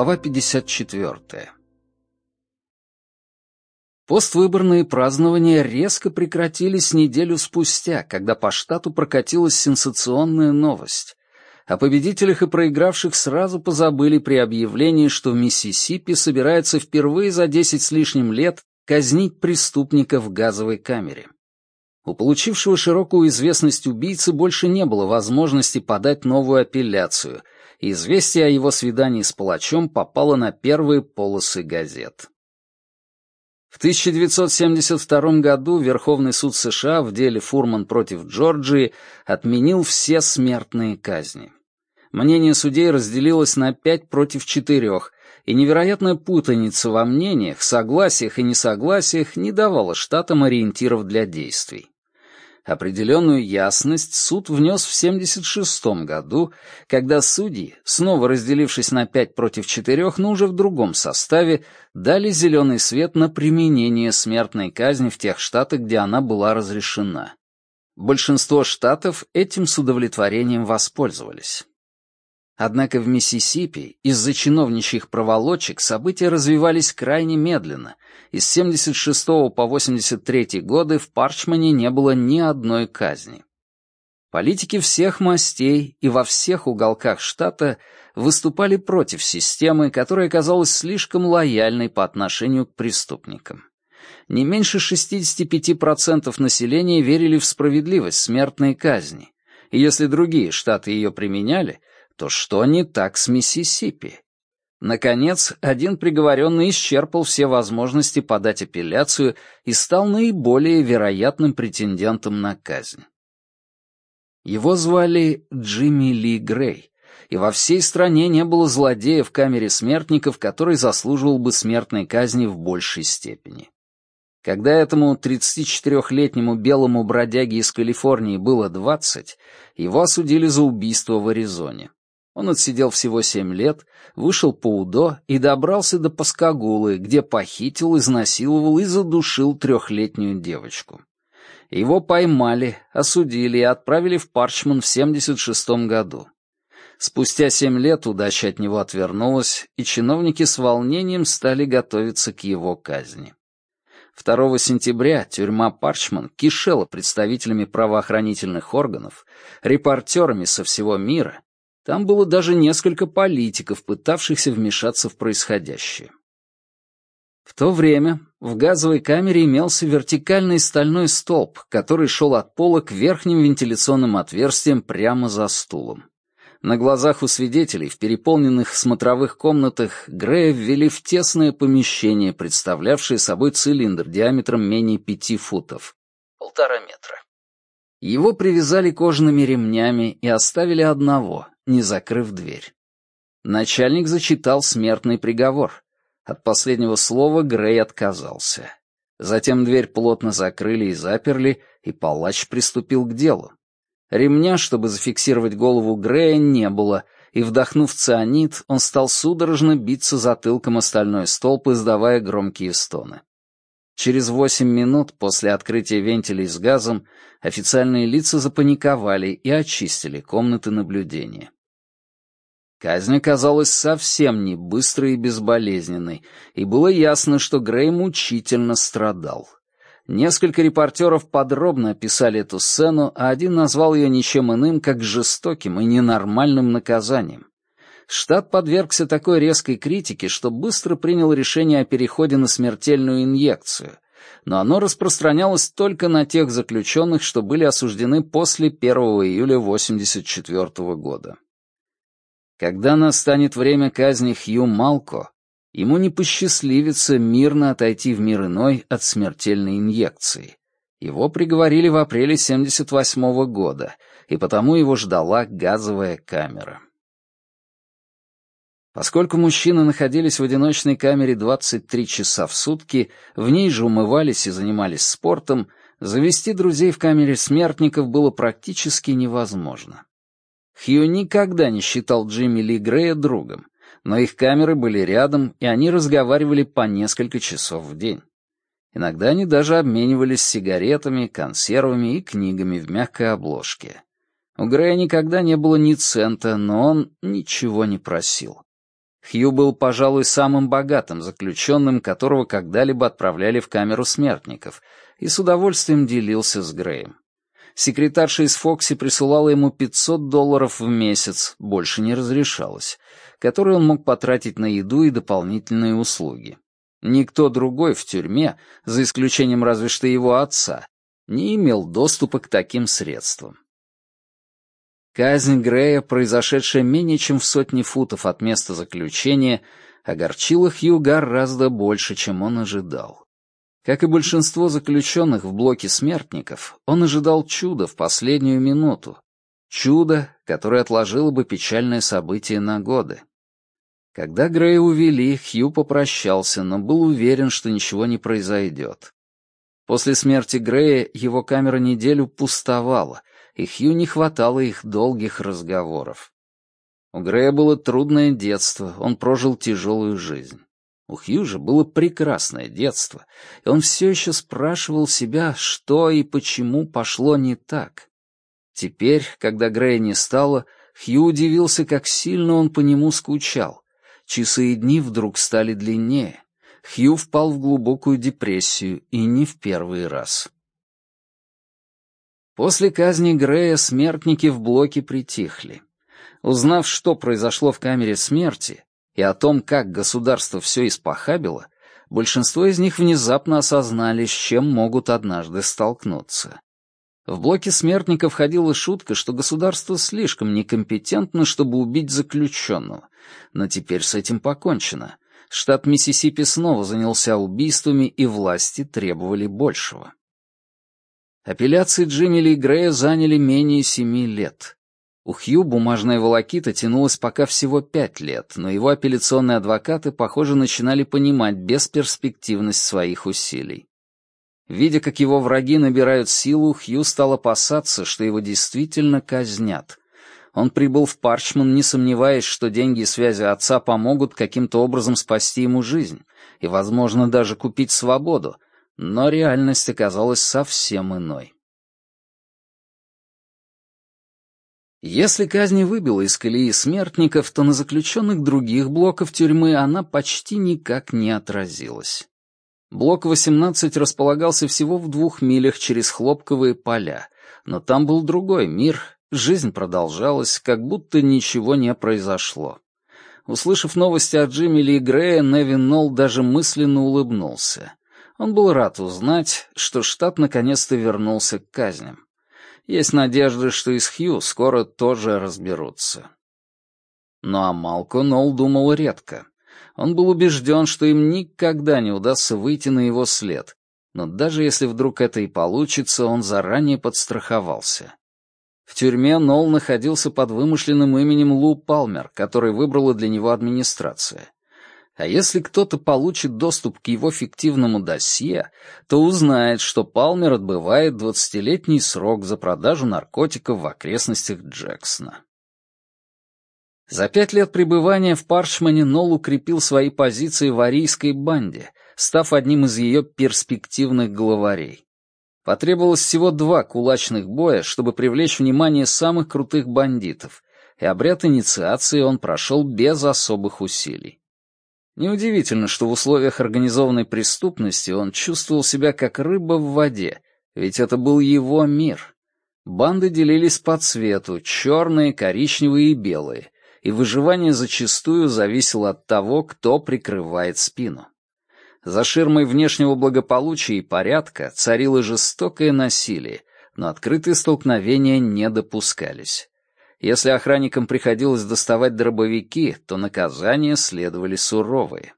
Глава 54. Поствыборные празднования резко прекратились неделю спустя, когда по штату прокатилась сенсационная новость. О победителях и проигравших сразу позабыли при объявлении, что в Миссисипи собирается впервые за десять с лишним лет казнить преступника в газовой камере. У получившего широкую известность убийцы больше не было возможности подать новую апелляцию, известие о его свидании с палачом попало на первые полосы газет. В 1972 году Верховный суд США в деле Фурман против Джорджии отменил все смертные казни. Мнение судей разделилось на пять против четырех, и невероятная путаница во мнениях, согласиях и несогласиях не давала штатам ориентиров для действий. Определенную ясность суд внес в 1976 году, когда судьи, снова разделившись на пять против четырех, но уже в другом составе, дали зеленый свет на применение смертной казни в тех штатах, где она была разрешена. Большинство штатов этим с удовлетворением воспользовались. Однако в Миссисипи из-за чиновничьих проволочек события развивались крайне медленно, и с 76 по 83 годы в Парчмане не было ни одной казни. Политики всех мастей и во всех уголках штата выступали против системы, которая казалась слишком лояльной по отношению к преступникам. Не меньше 65% населения верили в справедливость смертной казни, и если другие штаты ее применяли, то что не так с Миссисипи? Наконец, один приговоренный исчерпал все возможности подать апелляцию и стал наиболее вероятным претендентом на казнь. Его звали Джимми Ли Грей, и во всей стране не было злодея в камере смертников, который заслуживал бы смертной казни в большей степени. Когда этому 34-летнему белому бродяге из Калифорнии было 20, его осудили за убийство в Аризоне. Он отсидел всего семь лет, вышел по УДО и добрался до Паскагулы, где похитил, изнасиловал и задушил трехлетнюю девочку. Его поймали, осудили и отправили в Парчман в 76 году. Спустя семь лет удача от него отвернулась, и чиновники с волнением стали готовиться к его казни. 2 сентября тюрьма Парчман кишела представителями правоохранительных органов, репортерами со всего мира там было даже несколько политиков, пытавшихся вмешаться в происходящее. В то время в газовой камере имелся вертикальный стальной столб, который шел от пола к верхним вентиляционным отверстиям прямо за стулом. На глазах у свидетелей в переполненных смотровых комнатах Грея ввели в тесное помещение, представлявшее собой цилиндр диаметром менее пяти футов. Полтора метра. Его привязали кожаными ремнями и оставили одного, не закрыв дверь. Начальник зачитал смертный приговор. От последнего слова Грей отказался. Затем дверь плотно закрыли и заперли, и палач приступил к делу. Ремня, чтобы зафиксировать голову Грея, не было, и, вдохнув цианид, он стал судорожно биться затылком о стальной столб, издавая громкие стоны. Через восемь минут после открытия вентилей с газом официальные лица запаниковали и очистили комнаты наблюдения. Казнь оказалась совсем не быстрой и безболезненной, и было ясно, что Грей мучительно страдал. Несколько репортеров подробно описали эту сцену, а один назвал ее ничем иным, как жестоким и ненормальным наказанием. Штат подвергся такой резкой критике, что быстро принял решение о переходе на смертельную инъекцию, но оно распространялось только на тех заключенных, что были осуждены после 1 июля 1984 года. Когда настанет время казни Хью Малко, ему не посчастливится мирно отойти в мир иной от смертельной инъекции. Его приговорили в апреле 78 -го года, и потому его ждала газовая камера. Поскольку мужчины находились в одиночной камере 23 часа в сутки, в ней же умывались и занимались спортом, завести друзей в камере смертников было практически невозможно. Хью никогда не считал Джимми Ли Грея другом, но их камеры были рядом, и они разговаривали по несколько часов в день. Иногда они даже обменивались сигаретами, консервами и книгами в мягкой обложке. У Грея никогда не было ни цента, но он ничего не просил. Хью был, пожалуй, самым богатым заключенным, которого когда-либо отправляли в камеру смертников, и с удовольствием делился с Греем. Секретарша из Фокси присылала ему 500 долларов в месяц, больше не разрешалось, которые он мог потратить на еду и дополнительные услуги. Никто другой в тюрьме, за исключением разве что его отца, не имел доступа к таким средствам. Казнь Грея, произошедшая менее чем в сотни футов от места заключения, огорчила Хью гораздо больше, чем он ожидал. Как и большинство заключенных в блоке смертников, он ожидал чуда в последнюю минуту. Чудо, которое отложило бы печальное событие на годы. Когда Грея увели, Хью попрощался, но был уверен, что ничего не произойдет. После смерти Грея его камера неделю пустовала, и Хью не хватало их долгих разговоров. У Грея было трудное детство, он прожил тяжелую жизнь. У Хью же было прекрасное детство, и он все еще спрашивал себя, что и почему пошло не так. Теперь, когда Грея не стало, Хью удивился, как сильно он по нему скучал. Часы и дни вдруг стали длиннее. Хью впал в глубокую депрессию, и не в первый раз. После казни Грея смертники в блоке притихли. Узнав, что произошло в камере смерти, и о том, как государство все испохабило, большинство из них внезапно осознали, с чем могут однажды столкнуться. В блоке смертников ходила шутка, что государство слишком некомпетентно, чтобы убить заключенного. Но теперь с этим покончено штат Миссисипи снова занялся убийствами, и власти требовали большего. Апелляции Джимми Ли Грея заняли менее семи лет. У Хью бумажная волокита тянулась пока всего пять лет, но его апелляционные адвокаты, похоже, начинали понимать бесперспективность своих усилий. Видя, как его враги набирают силу, Хью стал опасаться, что его действительно казнят он прибыл в Парчман, не сомневаясь, что деньги и связи отца помогут каким-то образом спасти ему жизнь и, возможно, даже купить свободу, но реальность оказалась совсем иной. Если казнь выбила из колеи смертников, то на заключенных других блоков тюрьмы она почти никак не отразилась. Блок 18 располагался всего в двух милях через хлопковые поля, но там был другой мир, Жизнь продолжалась, как будто ничего не произошло. Услышав новости о Джимми Ли Грея, Невин Нолл даже мысленно улыбнулся. Он был рад узнать, что штат наконец-то вернулся к казням. Есть надежда, что из Хью скоро тоже разберутся. Но о Малко Нолл думал редко. Он был убежден, что им никогда не удастся выйти на его след. Но даже если вдруг это и получится, он заранее подстраховался. В тюрьме Нолл находился под вымышленным именем Лу Палмер, который выбрала для него администрация. А если кто-то получит доступ к его фиктивному досье, то узнает, что Палмер отбывает двадцатилетний срок за продажу наркотиков в окрестностях Джексона. За пять лет пребывания в Парчмане Нолл укрепил свои позиции в арийской банде, став одним из ее перспективных главарей. Потребовалось всего два кулачных боя, чтобы привлечь внимание самых крутых бандитов, и обряд инициации он прошел без особых усилий. Неудивительно, что в условиях организованной преступности он чувствовал себя как рыба в воде, ведь это был его мир. Банды делились по цвету, черные, коричневые и белые, и выживание зачастую зависело от того, кто прикрывает спину. За ширмой внешнего благополучия и порядка царило жестокое насилие, но открытые столкновения не допускались. Если охранникам приходилось доставать дробовики, то наказания следовали суровые.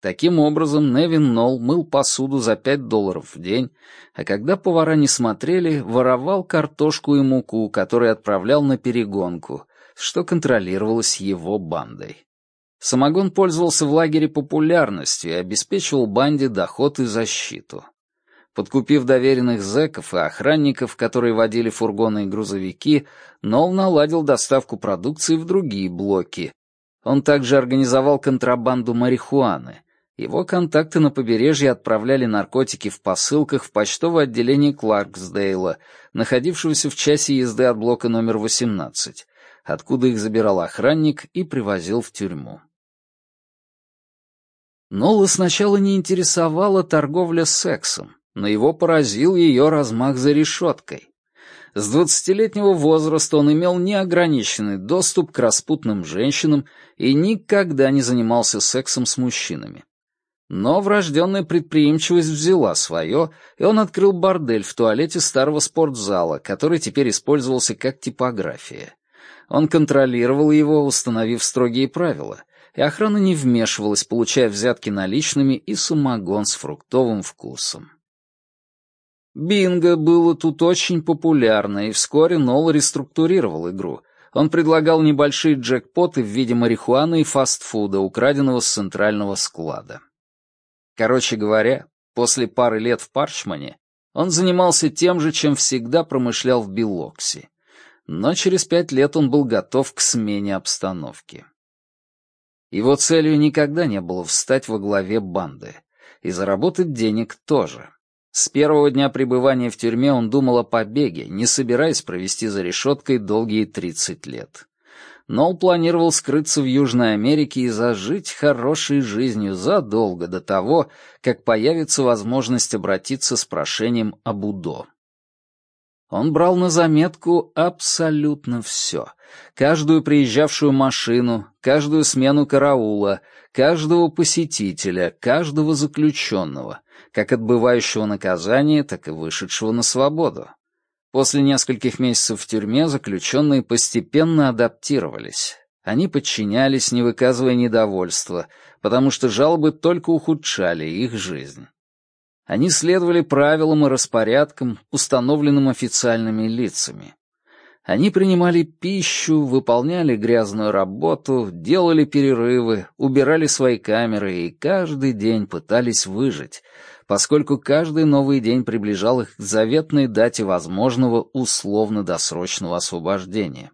Таким образом, Невин Нолл мыл посуду за пять долларов в день, а когда повара не смотрели, воровал картошку и муку, которые отправлял на перегонку, что контролировалось его бандой. Самогон пользовался в лагере популярностью и обеспечивал банде доход и защиту. Подкупив доверенных зэков и охранников, которые водили фургоны и грузовики, Нолл наладил доставку продукции в другие блоки. Он также организовал контрабанду марихуаны. Его контакты на побережье отправляли наркотики в посылках в почтовое отделение Кларксдейла, находившегося в часе езды от блока номер 18, откуда их забирал охранник и привозил в тюрьму. Нола сначала не интересовала торговля сексом, но его поразил ее размах за решеткой. С двадцатилетнего возраста он имел неограниченный доступ к распутным женщинам и никогда не занимался сексом с мужчинами. Но врожденная предприимчивость взяла свое, и он открыл бордель в туалете старого спортзала, который теперь использовался как типография. Он контролировал его, установив строгие правила, и охрана не вмешивалась, получая взятки наличными и самогон с фруктовым вкусом. Бинго было тут очень популярно, и вскоре Нол реструктурировал игру. Он предлагал небольшие джекпоты в виде марихуаны и фастфуда, украденного с центрального склада. Короче говоря, после пары лет в Парчмане он занимался тем же, чем всегда промышлял в Белоксе. Но через пять лет он был готов к смене обстановки. Его целью никогда не было встать во главе банды. И заработать денег тоже. С первого дня пребывания в тюрьме он думал о побеге, не собираясь провести за решеткой долгие 30 лет. Нол планировал скрыться в Южной Америке и зажить хорошей жизнью задолго до того, как появится возможность обратиться с прошением об УДО. Он брал на заметку абсолютно все. Каждую приезжавшую машину, каждую смену караула, каждого посетителя, каждого заключенного, как отбывающего наказание, так и вышедшего на свободу. После нескольких месяцев в тюрьме заключенные постепенно адаптировались. Они подчинялись, не выказывая недовольства, потому что жалобы только ухудшали их жизнь. Они следовали правилам и распорядкам, установленным официальными лицами. Они принимали пищу, выполняли грязную работу, делали перерывы, убирали свои камеры и каждый день пытались выжить, поскольку каждый новый день приближал их к заветной дате возможного условно-досрочного освобождения.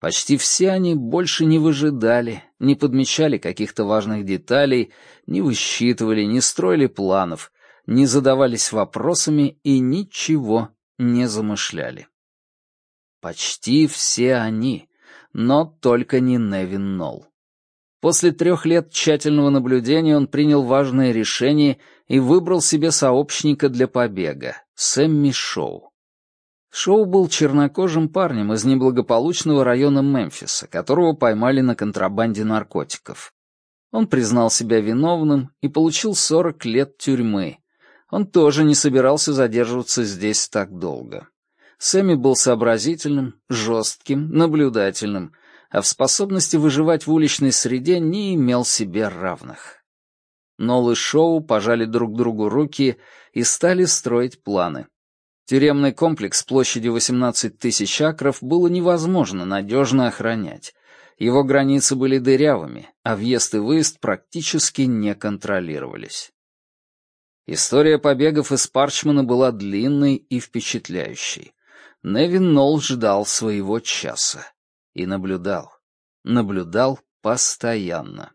Почти все они больше не выжидали, не подмечали каких-то важных деталей, не высчитывали, не строили планов, не задавались вопросами и ничего не замышляли. Почти все они, но только не Невин Нолл. После трех лет тщательного наблюдения он принял важное решение и выбрал себе сообщника для побега — Сэмми Шоу. Шоу был чернокожим парнем из неблагополучного района Мемфиса, которого поймали на контрабанде наркотиков. Он признал себя виновным и получил 40 лет тюрьмы. Он тоже не собирался задерживаться здесь так долго. Сэмми был сообразительным, жестким, наблюдательным, а в способности выживать в уличной среде не имел себе равных. Нол и Шоу пожали друг другу руки и стали строить планы. Тюремный комплекс площадью 18 тысяч акров было невозможно надежно охранять. Его границы были дырявыми, а въезд и выезд практически не контролировались. История побегов из Парчмана была длинной и впечатляющей. Невин Нолл ждал своего часа. И наблюдал. Наблюдал постоянно.